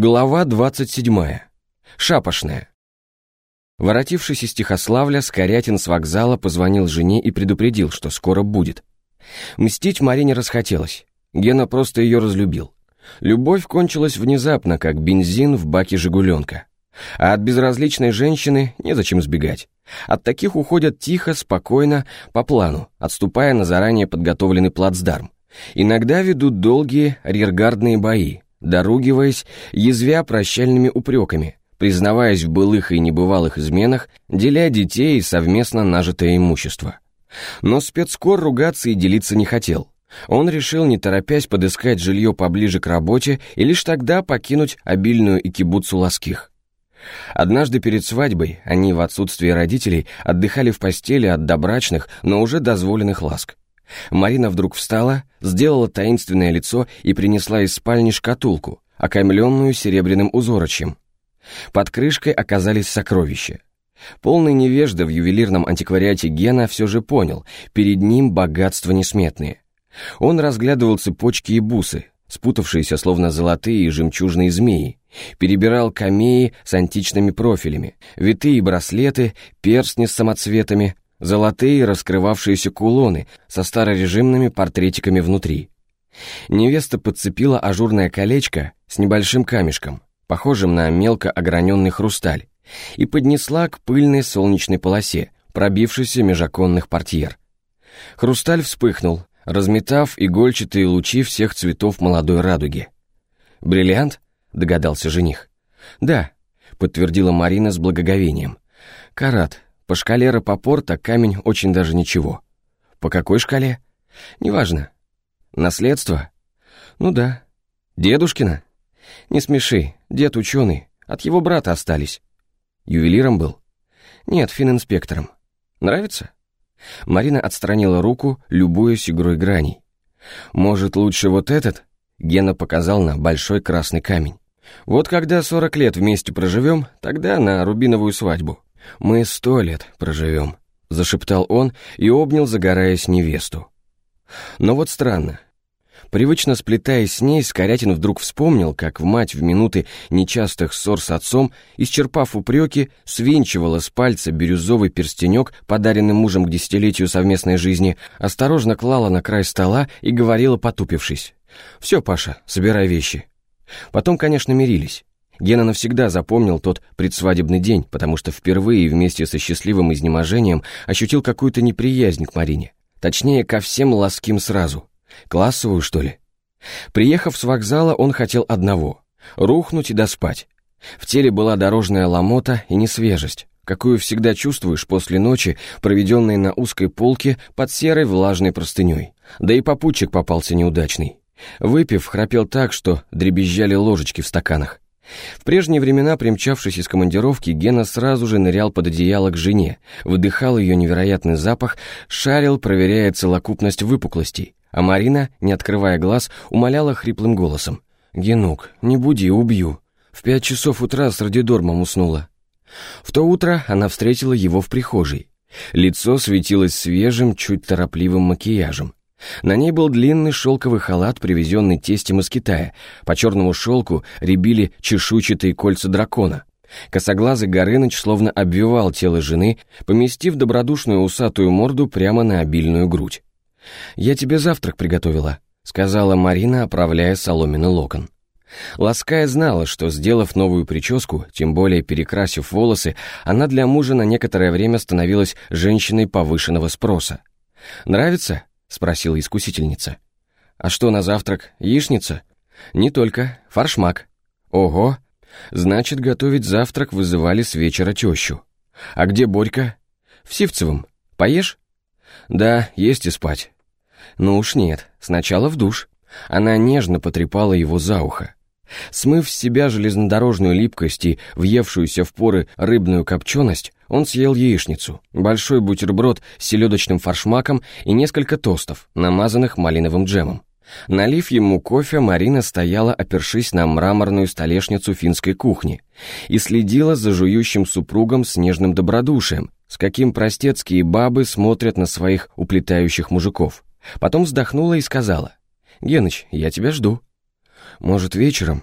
Глава 27. Шапошная. Воротившись из Тихославля, Скорятин с вокзала позвонил жене и предупредил, что скоро будет. Мстить Марине расхотелось. Гена просто ее разлюбил. Любовь кончилась внезапно, как бензин в баке «Жигуленка». А от безразличной женщины незачем сбегать. От таких уходят тихо, спокойно, по плану, отступая на заранее подготовленный плацдарм. Иногда ведут долгие арьергардные бои, доругиваясь, язвя прощальными упреками, признаваясь в былых и небывалых изменах, деля детей и совместно нажитое имущество. Но спецкор ругаться и делиться не хотел. Он решил, не торопясь, подыскать жилье поближе к работе и лишь тогда покинуть обильную икибуцу ласких. Однажды перед свадьбой они в отсутствие родителей отдыхали в постели от добрачных, но уже дозволенных ласк. Марина вдруг встала, сделала таинственное лицо и принесла из спальни шкатулку, окаймленную серебряным узорочьем. Под крышкой оказались сокровища. Полный невежда в ювелирном антиквариате Гена все же понял, перед ним богатства несметные. Он разглядывал цепочки и бусы, спутавшиеся словно золотые и жемчужные змеи, перебирал камеи с античными профилями, витые браслеты, перстни с самоцветами, золотые раскрывавшиеся кулоны со старорежимными портретиками внутри. Невеста подцепила ажурное колечко с небольшим камешком, похожим на мелко ограненный хрусталь, и поднесла к пыльной солнечной полосе, пробившейся меж оконных портьер. Хрусталь вспыхнул, разметав игольчатые лучи всех цветов молодой радуги. «Бриллиант?» — догадался жених. «Да», — подтвердила Марина с благоговением. «Карат, по шкале Рапопорта камень очень даже ничего. По какой шкале? Неважно. Наследство? Ну да. Дедушкина? Не смеши, дед ученый, от его брата остались. Ювелиром был? Нет, фининспектором. Нравится? Марина отстранила руку, любуясь игрой граней. Может, лучше вот этот? Гена показал на большой красный камень. Вот когда сорок лет вместе проживем, тогда на рубиновую свадьбу. «Мы сто лет проживем», — зашептал он и обнял, загораясь невесту. Но вот странно. Привычно сплетаясь с ней, Скорятин вдруг вспомнил, как в мать в минуты нечастых ссор с отцом, исчерпав упреки, свинчивала с пальца бирюзовый перстенек, подаренный мужем к десятилетию совместной жизни, осторожно клала на край стола и говорила, потупившись. «Все, Паша, собирай вещи». Потом, конечно, мирились. Гена навсегда запомнил тот предсвадебный день, потому что впервые вместе со счастливым изнеможением ощутил какую-то неприязнь к Марине. Точнее, ко всем ласким сразу. Классовую, что ли? Приехав с вокзала, он хотел одного — рухнуть и доспать. В теле была дорожная ломота и несвежесть, какую всегда чувствуешь после ночи, проведенной на узкой полке под серой влажной простыней. Да и попутчик попался неудачный. Выпив, храпел так, что дребезжали ложечки в стаканах. В прежние времена, примчавшись из командировки, Гена сразу же нырял под одеяло к жене, выдыхал ее невероятный запах, шарил, проверяя целокупность выпуклостей, а Марина, не открывая глаз, умоляла хриплым голосом. «Генук, не буди, убью. В пять часов утра с радидормом уснула». В то утро она встретила его в прихожей. Лицо светилось свежим, чуть торопливым макияжем. На ней был длинный шелковый халат, привезенный тестем из Китая. По черному шелку рябили чешуйчатые кольца дракона. Косоглазый Горыныч словно обвивал тело жены, поместив добродушную усатую морду прямо на обильную грудь. «Я тебе завтрак приготовила», — сказала Марина, оправляя соломенный локон. Лаская знала, что, сделав новую прическу, тем более перекрасив волосы, она для мужа на некоторое время становилась женщиной повышенного спроса. «Нравится?» — спросила искусительница. «А что на завтрак? Яичница?» «Не только. Фаршмак». «Ого! Значит, готовить завтрак вызывали с вечера тещу. А где Борька?» «В Сивцевом. Поешь?» «Да, есть и спать». «Ну уж нет. Сначала в душ». Она нежно потрепала его за ухо. Смыв с себя железнодорожную липкость и въевшуюся в поры рыбную копченость, он съел яичницу, большой бутерброд с селедочным фаршмаком и несколько тостов, намазанных малиновым джемом. Налив ему кофе, Марина стояла, опершись на мраморную столешницу финской кухни, и следила за жующим супругом с нежным добродушием, с каким простецкие бабы смотрят на своих уплетающих мужиков. Потом вздохнула и сказала, «Геныч, я тебя жду». «Может, вечером?»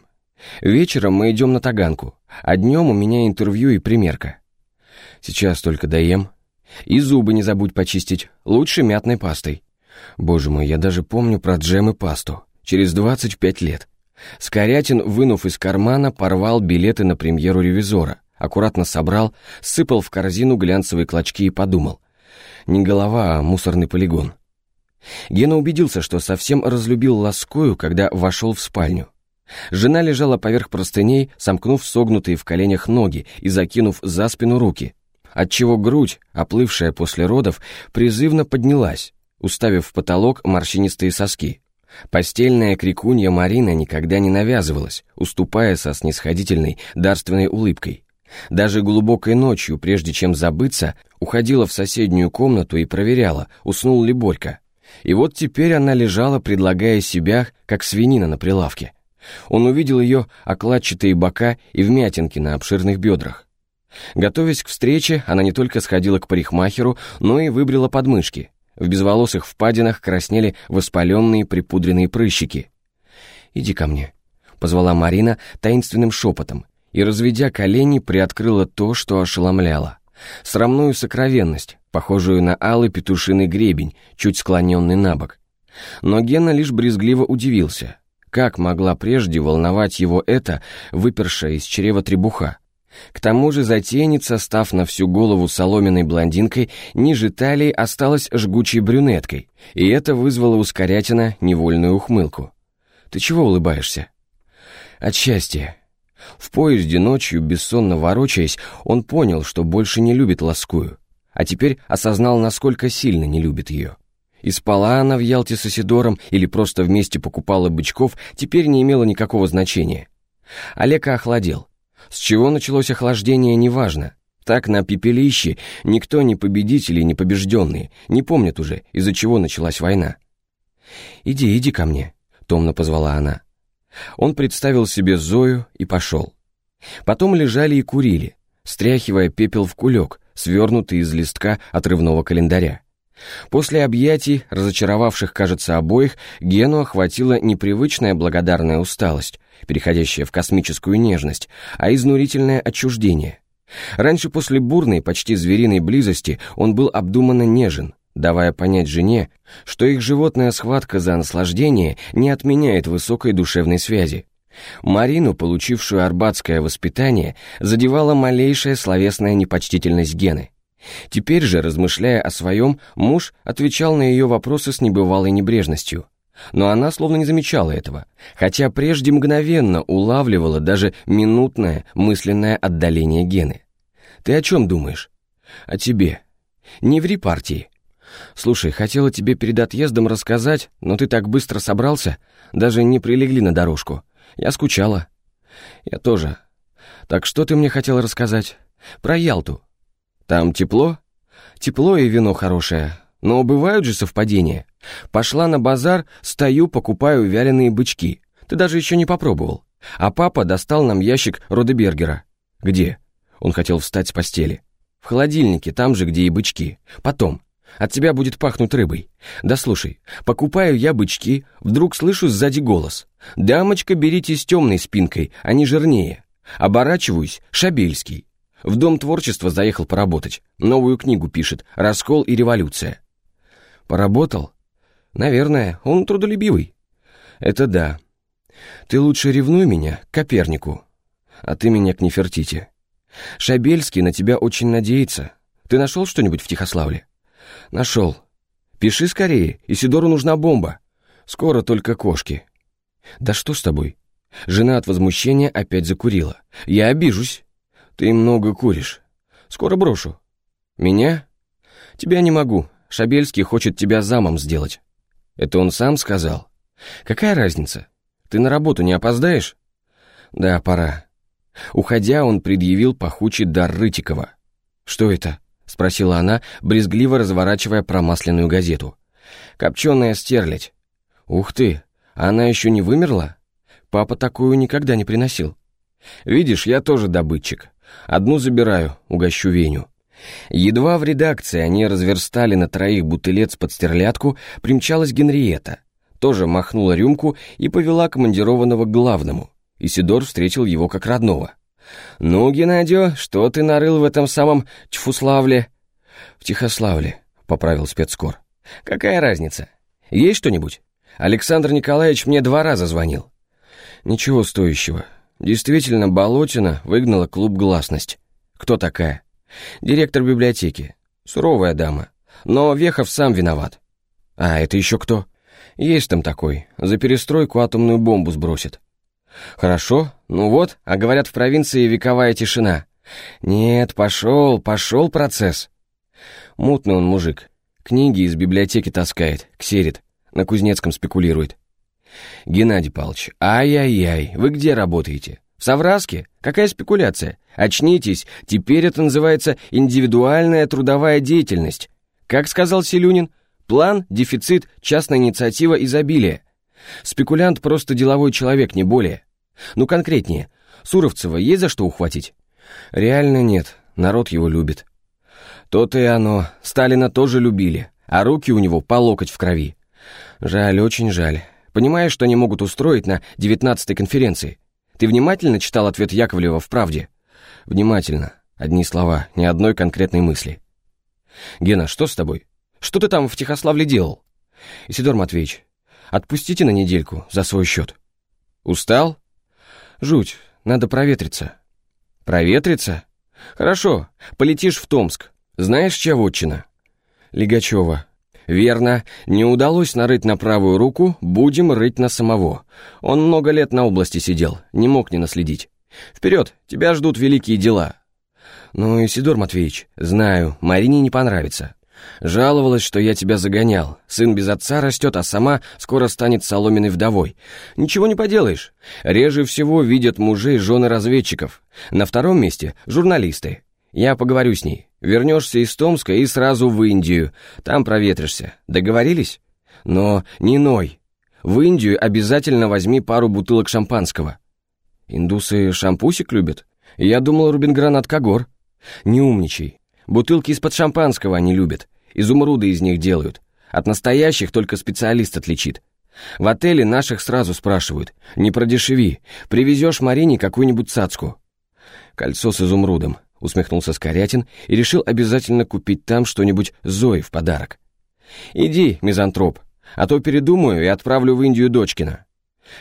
Вечером мы идем на Таганку, а днем у меня интервью и примерка. Сейчас только доем. И зубы не забудь почистить, лучше мятной пастой. Боже мой, я даже помню про джем и пасту. Через 25 лет. Скорятин, вынув из кармана, порвал билеты на премьеру «Ревизора», аккуратно собрал, сыпал в корзину глянцевые клочки и подумал. Не голова, а мусорный полигон. Гена убедился, что совсем разлюбил Ласкою, когда вошел в спальню. Жена лежала поверх простыней, сомкнув согнутые в коленях ноги и закинув за спину руки, отчего грудь, оплывшая после родов, призывно поднялась, уставив в потолок морщинистые соски. Постельная крикунья Марина никогда не навязывалась, уступая со снисходительной, дарственной улыбкой. Даже глубокой ночью, прежде чем забыться, уходила в соседнюю комнату и проверяла, уснул ли Борька. И вот теперь она лежала, предлагая себя, как свинина на прилавке. Он увидел ее окладчатые бока и вмятинки на обширных бедрах. Готовясь к встрече, она не только сходила к парикмахеру, но и выбрила подмышки. В безволосых впадинах краснели воспаленные припудренные прыщики. «Иди ко мне», — позвала Марина таинственным шепотом, и, разведя колени, приоткрыла то, что ошеломляло. Срамную сокровенность, похожую на алый петушиный гребень, чуть склоненный на бок. Но Гена лишь брезгливо удивился. Как могла прежде волновать его эта, выпершая из чрева требуха? К тому же затейница, став на всю голову соломенной блондинкой, ниже талии осталась жгучей брюнеткой, и это вызвало у Скорятина невольную ухмылку. «Ты чего улыбаешься?» «От счастья». В поезде ночью, бессонно ворочаясь, он понял, что больше не любит Ласкую, а теперь осознал, насколько сильно не любит ее. И спала она в Ялте с Исидором или просто вместе покупала бычков, теперь не имело никакого значения. Олега охладел. С чего началось охлаждение, неважно. Так на пепелище никто не победители, не побежденные, не помнят уже, из-за чего началась война. «Иди, иди ко мне», — томно позвала она. Он представил себе Зою и пошел. Потом лежали и курили, стряхивая пепел в кулек, свернутый из листка отрывного календаря. После объятий, разочаровавших, кажется, обоих, Гену охватила непривычная благодарная усталость, переходящая в космическую нежность, а изнурительное отчуждение. Раньше после бурной, почти звериной близости он был обдуманно нежен, давая понять жене, что их животная схватка за наслаждение не отменяет высокой душевной связи. Марину, получившую арбатское воспитание, задевала малейшая словесная непочтительность Гены. Теперь же, размышляя о своем, муж отвечал на ее вопросы с небывалой небрежностью. Но она словно не замечала этого, хотя прежде мгновенно улавливала даже минутное мысленное отдаление Гены. «Ты о чем думаешь?» «О тебе. Не ври партии. Слушай, хотела тебе перед отъездом рассказать, но ты так быстро собрался, даже не прилегли на дорожку. Я скучала». «Я тоже. Так что ты мне хотела рассказать?» «Про Ялту. Там тепло? Тепло и вино хорошее. Но бывают же совпадения. Пошла на базар, стою, покупаю вяленые бычки. Ты даже еще не попробовал. А папа достал нам ящик Родебергера. Где? Он хотел встать с постели. В холодильнике, там же, где и бычки. Потом. От тебя будет пахнуть рыбой. Да слушай, покупаю я бычки, вдруг слышу сзади голос. «Дамочка, берите с темной спинкой, они жирнее». Оборачиваюсь, Шабельский. В Дом творчества заехал поработать. Новую книгу пишет «Раскол и революция». Поработал? Наверное, он трудолюбивый. Это да. Ты лучше ревнуй меня к Копернику, а ты меня к Нефертити. Шабельский на тебя очень надеется. Ты нашел что-нибудь в Тихославле? Нашел. Пиши скорее, Исидору нужна бомба. Скоро только кошки. Да что с тобой? Жена от возмущения опять закурила. Я обижусь. «Ты много куришь. Скоро брошу». «Меня?» «Тебя не могу. Шабельский хочет тебя замом сделать». «Это он сам сказал?» «Какая разница? Ты на работу не опоздаешь?» «Да, пора». Уходя, он предъявил пахучий дар Рытикова. «Что это?» — спросила она, брезгливо разворачивая промасленную газету. «Копченая стерлядь». «Ух ты! Она еще не вымерла?» Папа такую никогда не приносил. «Видишь, я тоже добытчик. Одну забираю, угощу Веню. Едва в редакции они разверстали на троих бутылец под стерлядку, примчалась Генриетта. Тоже махнула рюмку и повела командированного к главному. Исидор встретил его как родного. «Ну, Геннадио, что ты нарыл в этом самом Тьфуславле?» «В Тихославле», — поправил спецкор. «Какая разница? Есть что-нибудь? Александр Николаевич мне два раза звонил». «Ничего стоящего. Действительно, Болотина выгнала клуб «Гласность». Кто такая? Директор библиотеки. Суровая дама. Но Вехов сам виноват. А это еще кто? Есть там такой. За перестройку атомную бомбу сбросит. Хорошо, ну вот, а говорят в провинции вековая тишина. Нет, пошел, пошел процесс. Мутный он мужик. Книги из библиотеки таскает, ксерит, на Кузнецком спекулирует. Геннадий Павлович, ай-яй-яй, вы где работаете? В Савраске? Какая спекуляция? Очнитесь, теперь это называется индивидуальная трудовая деятельность. Как сказал Селюнин, план, дефицит, частная инициатива, изобилие. Спекулянт просто деловой человек, не более. Ну конкретнее, Суровцева есть за что ухватить? Реально нет, народ его любит. То-то и оно, Сталина тоже любили, а руки у него по локоть в крови. Жаль, очень жаль. Понимаешь, что они могут устроить на девятнадцатой конференции? Ты внимательно читал ответ Яковлева в «Правде»? Внимательно. Одни слова, ни одной конкретной мысли. Гена, что с тобой? Что ты там в Тихославле делал? Исидор Матвеевич, отпустите на недельку за свой счет. Устал? Жуть, надо проветриться. Проветриться? Хорошо, полетишь в Томск. Знаешь, чья вотчина? Лигачева. Верно, не удалось нарыть на правую руку, будем рыть на самого. Он много лет на области сидел, не мог не наследить. Вперед, тебя ждут великие дела. Ну, Исидор Матвеевич, знаю, Марине не понравится. Жаловалась, что я тебя загонял. Сын без отца растет, а сама скоро станет соломенной вдовой. Ничего не поделаешь. Реже всего видят мужей жены разведчиков. На втором месте — журналисты. Я поговорю с ней. Вернешься из Томска и сразу в Индию. Там проветришься. Договорились? Но не ной. В Индию обязательно возьми пару бутылок шампанского. Индусы шампусик любят? Я думал, Рубингранат Кагор. Не умничай. Бутылки из-под шампанского они любят. Изумруды из них делают. От настоящих только специалист отличит. В отеле наших сразу спрашивают. Не продешеви. Привезешь Марине какую-нибудь цацку. Кольцо с изумрудом усмехнулся Скорятин и решил обязательно купить там что-нибудь Зои в подарок. «Иди, мизантроп, а то передумаю и отправлю в Индию дочкина.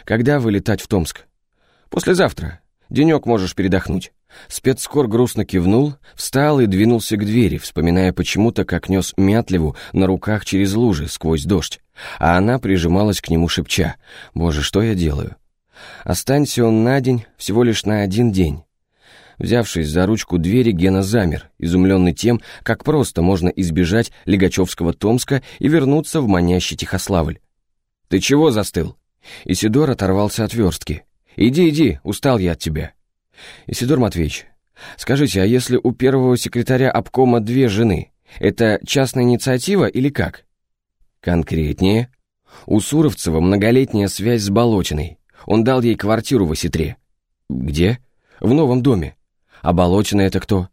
Когда вылетать в Томск?» «Послезавтра. Денек можешь передохнуть». Спецскор грустно кивнул, встал и двинулся к двери, вспоминая почему-то, как нес Мятлеву на руках через лужи сквозь дождь, а она прижималась к нему шепча «Боже, что я делаю?» Останься он на день, всего лишь на один день. Взявшись за ручку двери, Гена замер, изумленный тем, как просто можно избежать Легачевского Томска и вернуться в манящий Тихославль. «Ты чего застыл?» Исидор оторвался от верстки. «Иди, иди, устал я от тебя». «Исидор Матвеевич, скажите, а если у первого секретаря обкома две жены, это частная инициатива или как?» «Конкретнее?» «У Суровцева многолетняя связь с Болотиной. Он дал ей квартиру в Осетре». «Где?» «В новом доме. А Болотина это кто?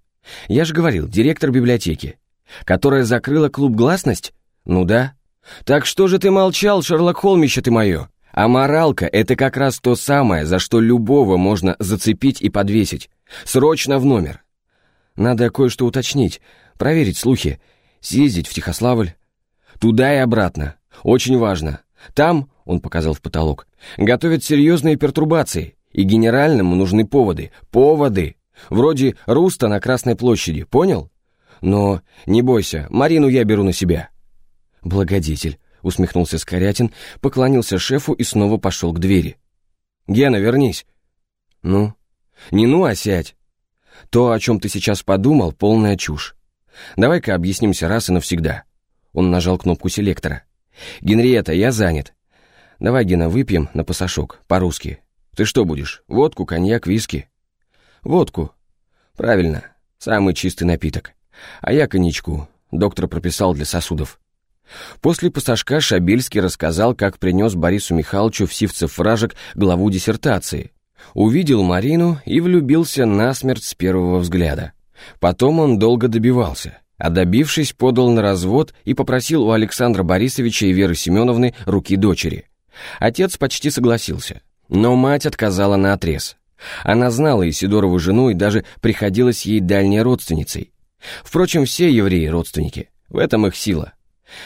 Я же говорил, директор библиотеки. Которая закрыла клуб «Гласность»? Ну да. Так что же ты молчал, Шерлок Холмище ты мое? А моралка — это как раз то самое, за что любого можно зацепить и подвесить. Срочно в номер. Надо кое-что уточнить, проверить слухи, съездить в Тихославль. Туда и обратно. Очень важно. Там, он показал в потолок, готовят серьезные пертурбации, и генеральному нужны поводы. Поводы! Вроде Руста на Красной площади, понял? Но не бойся, Марину я беру на себя». «Благодетель», — усмехнулся Скорятин, поклонился шефу и снова пошел к двери. «Гена, вернись». «Ну?» «Не ну, а сядь. То, о чем ты сейчас подумал, полная чушь. Давай-ка объяснимся раз и навсегда». Он нажал кнопку селектора. «Генриетта, я занят. Давай, Гена, выпьем на пасашок, по-русски. Ты что будешь, водку, коньяк, виски?» «Водку». «Правильно, самый чистый напиток. А я коньячку. Доктор прописал для сосудов». После пассажка Шабельский рассказал, как принес Борису Михайловичу в Сивцев вражек главу диссертации. Увидел Марину и влюбился насмерть с первого взгляда. Потом он долго добивался, а добившись, подал на развод и попросил у Александра Борисовича и Веры Семеновны руки дочери. Отец почти согласился. Но мать отказала на отрез. Она знала Исидорову жену и даже приходилась ей дальней родственницей. Впрочем, все евреи родственники, в этом их сила.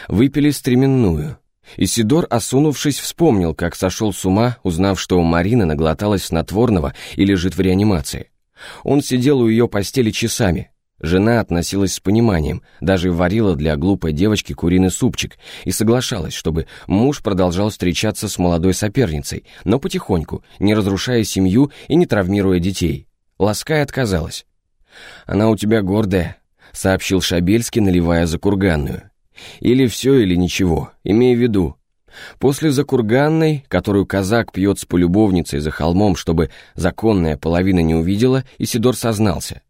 Выпили стременную. Исидор, осунувшись, вспомнил, как сошел с ума, узнав, что Марина наглоталась снотворного и лежит в реанимации. Он сидел у ее постели часами. Жена относилась с пониманием, даже варила для глупой девочки куриный супчик и соглашалась, чтобы муж продолжал встречаться с молодой соперницей, но потихоньку, не разрушая семью и не травмируя детей. Ласкай отказалась. «Она у тебя гордая», — сообщил Шабельский, наливая за курганную. Или все, или ничего, имей в виду. После закурганной, которую казак пьет с полюбовницей за холмом, чтобы законная половина не увидела, Исидор сознался.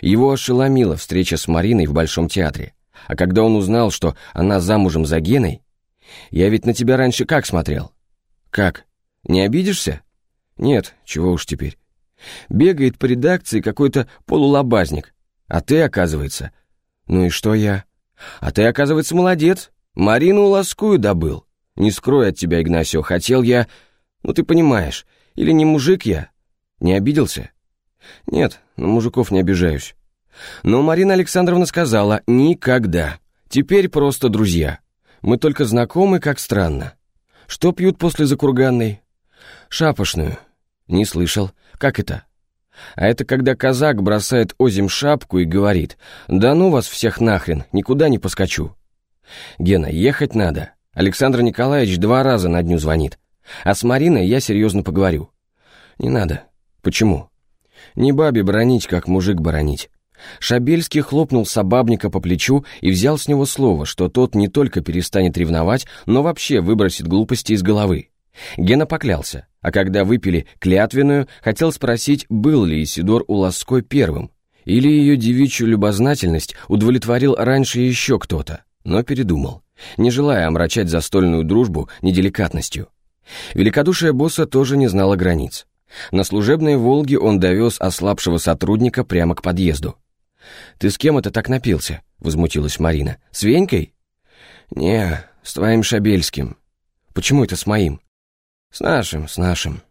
Его ошеломила встреча с Мариной в Большом театре. А когда он узнал, что она замужем за Геной... Я ведь на тебя раньше как смотрел? Как? Не обидишься? Нет, чего уж теперь. Бегает по редакции какой-то полулобазник. А ты, оказывается... Ну и что я? А ты, оказывается, молодец. Марину ласкую добыл. Не скрою от тебя, Игнасио, хотел я... Ну ты понимаешь, или не мужик я? Не обиделся? Нет, на мужиков не обижаюсь. Но Марина Александровна сказала «никогда». Теперь просто друзья. Мы только знакомы, как странно. Что пьют после закурганной? Шапошную. Не слышал. Как это? А это когда казак бросает озим шапку и говорит «Да ну вас всех нахрен, никуда не поскочу». Гена, ехать надо. Александр Николаевич два раза на дню звонит. А с Мариной я серьезно поговорю. Не надо. Почему? Не бабе бронить, как мужик боронить. Шабельский хлопнул собабника по плечу и взял с него слово, что тот не только перестанет ревновать, но вообще выбросит глупости из головы. Гена поклялся, а когда выпили клятвенную, хотел спросить, был ли Исидор у Лаской первым, или ее девичью любознательность удовлетворил раньше еще кто-то, но передумал, не желая омрачать застольную дружбу неделикатностью. Великодушие босса тоже не знало границ. На служебной «Волге» он довез ослабшего сотрудника прямо к подъезду. «Ты с кем это так напился?» — возмутилась Марина. «С Венькой?» «Не, с твоим Шабельским». «Почему это с моим?» «С нашим, с нашим».